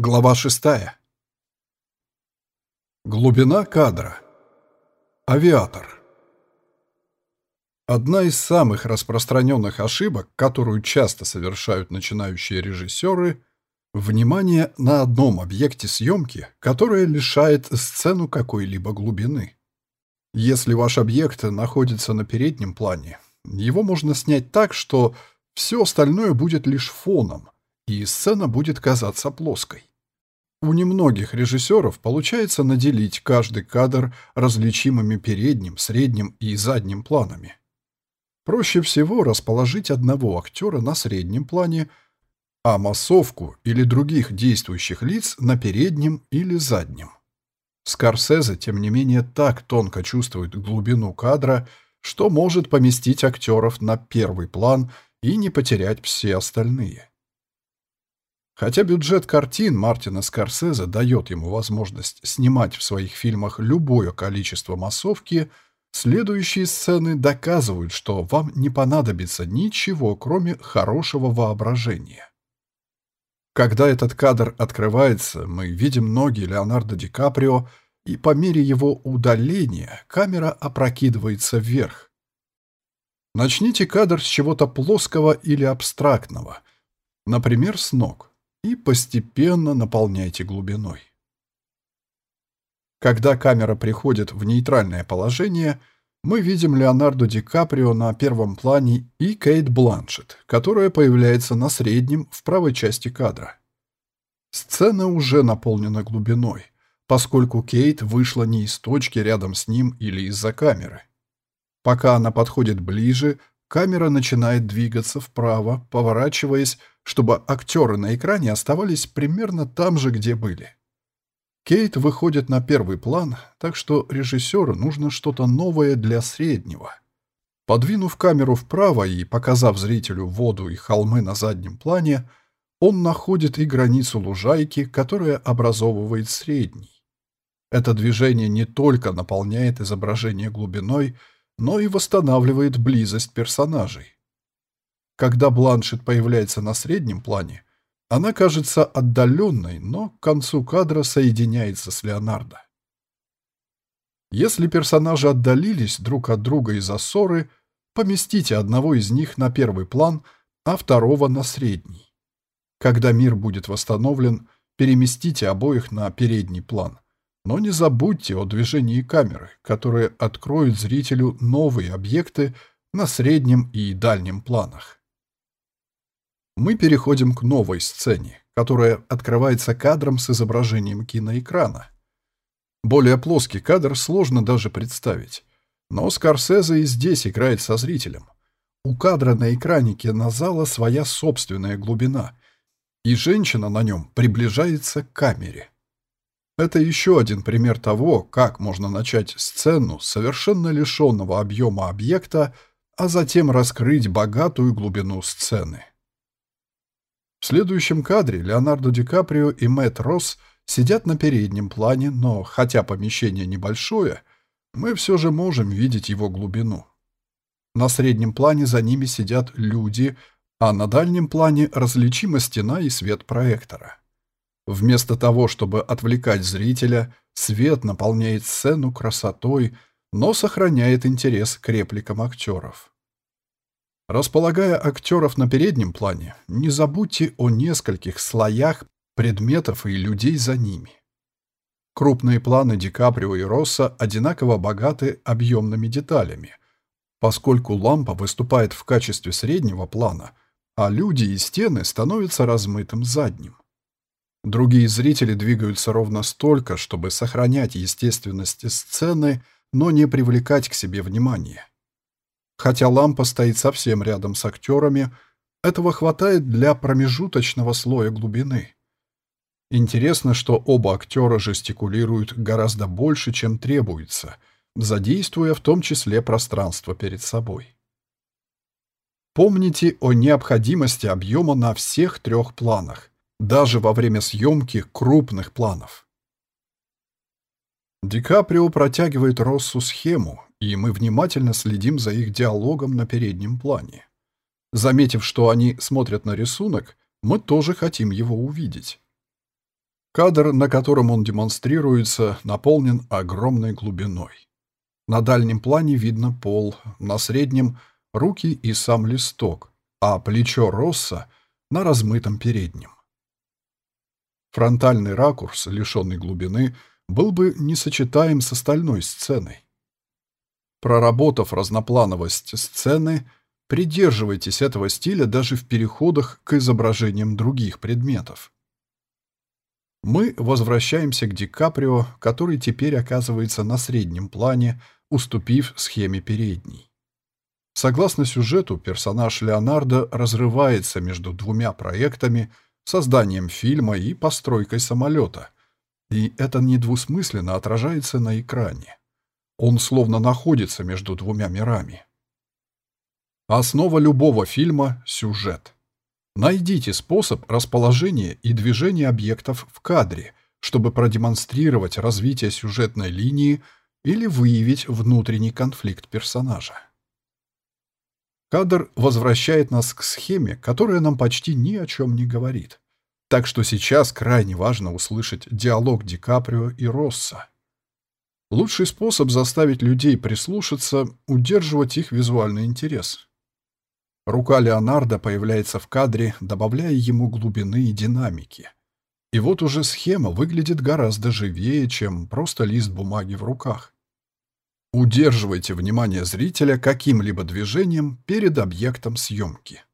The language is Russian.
Глава 6. Глубина кадра. Авиатор. Одна из самых распространенных ошибок, которую часто совершают начинающие режиссеры – внимание на одном объекте съемки, которое лишает сцену какой-либо глубины. Если ваш объект находится на переднем плане, его можно снять так, что все остальное будет лишь фоном – и сцена будет казаться плоской. У немногих режиссеров получается наделить каждый кадр различимыми передним, средним и задним планами. Проще всего расположить одного актера на среднем плане, а массовку или других действующих лиц на переднем или заднем. Скорсезе, тем не менее, так тонко чувствует глубину кадра, что может поместить актеров на первый план и не потерять все остальные. Хотя бюджет картин Мартина Скорсезе дает ему возможность снимать в своих фильмах любое количество массовки, следующие сцены доказывают, что вам не понадобится ничего, кроме хорошего воображения. Когда этот кадр открывается, мы видим ноги Леонардо Ди Каприо, и по мере его удаления камера опрокидывается вверх. Начните кадр с чего-то плоского или абстрактного, например, с ног и постепенно наполняйте глубиной. Когда камера приходит в нейтральное положение, мы видим Леонардо Ди Каприо на первом плане и Кейт Бланшет, которая появляется на среднем в правой части кадра. Сцена уже наполнена глубиной, поскольку Кейт вышла не из точки рядом с ним или из-за камеры. Пока она подходит ближе, камера начинает двигаться вправо, поворачиваясь чтобы актеры на экране оставались примерно там же, где были. Кейт выходит на первый план, так что режиссеру нужно что-то новое для среднего. Подвинув камеру вправо и показав зрителю воду и холмы на заднем плане, он находит и границу лужайки, которая образовывает средний. Это движение не только наполняет изображение глубиной, но и восстанавливает близость персонажей. Когда Бланшет появляется на среднем плане, она кажется отдаленной, но к концу кадра соединяется с Леонардо. Если персонажи отдалились друг от друга из-за ссоры, поместите одного из них на первый план, а второго на средний. Когда мир будет восстановлен, переместите обоих на передний план. Но не забудьте о движении камеры, которое откроет зрителю новые объекты на среднем и дальнем планах мы переходим к новой сцене, которая открывается кадром с изображением киноэкрана. Более плоский кадр сложно даже представить. Но Скорсезе и здесь играет со зрителем. У кадра на экране кинозала своя собственная глубина, и женщина на нем приближается к камере. Это еще один пример того, как можно начать сцену совершенно лишенного объема объекта, а затем раскрыть богатую глубину сцены. Следующем кадре Леонардо Ди Каприо и Мэтт Росс сидят на переднем плане, но, хотя помещение небольшое, мы все же можем видеть его глубину. На среднем плане за ними сидят люди, а на дальнем плане различима стена и свет проектора. Вместо того, чтобы отвлекать зрителя, свет наполняет сцену красотой, но сохраняет интерес к репликам актеров. Располагая актеров на переднем плане, не забудьте о нескольких слоях предметов и людей за ними. Крупные планы Ди Каприо и Росса одинаково богаты объемными деталями, поскольку лампа выступает в качестве среднего плана, а люди и стены становятся размытым задним. Другие зрители двигаются ровно столько, чтобы сохранять естественность сцены, но не привлекать к себе внимания. Хотя лампа стоит совсем рядом с актерами, этого хватает для промежуточного слоя глубины. Интересно, что оба актера жестикулируют гораздо больше, чем требуется, задействуя в том числе пространство перед собой. Помните о необходимости объема на всех трех планах, даже во время съемки крупных планов. Ди Каприо протягивает Россу схему, и мы внимательно следим за их диалогом на переднем плане. Заметив, что они смотрят на рисунок, мы тоже хотим его увидеть. Кадр, на котором он демонстрируется, наполнен огромной глубиной. На дальнем плане видно пол, на среднем — руки и сам листок, а плечо Росса — на размытом переднем. Фронтальный ракурс, лишенный глубины, был бы несочетаем с остальной сценой. Проработав разноплановость сцены, придерживайтесь этого стиля даже в переходах к изображениям других предметов. Мы возвращаемся к Ди Каприо, который теперь оказывается на среднем плане, уступив схеме передней. Согласно сюжету, персонаж Леонардо разрывается между двумя проектами – созданием фильма и постройкой самолета. И это недвусмысленно отражается на экране. Он словно находится между двумя мирами. Основа любого фильма – сюжет. Найдите способ расположения и движения объектов в кадре, чтобы продемонстрировать развитие сюжетной линии или выявить внутренний конфликт персонажа. Кадр возвращает нас к схеме, которая нам почти ни о чем не говорит. Так что сейчас крайне важно услышать диалог Ди Каприо и Росса. Лучший способ заставить людей прислушаться – удерживать их визуальный интерес. Рука Леонардо появляется в кадре, добавляя ему глубины и динамики. И вот уже схема выглядит гораздо живее, чем просто лист бумаги в руках. Удерживайте внимание зрителя каким-либо движением перед объектом съемки.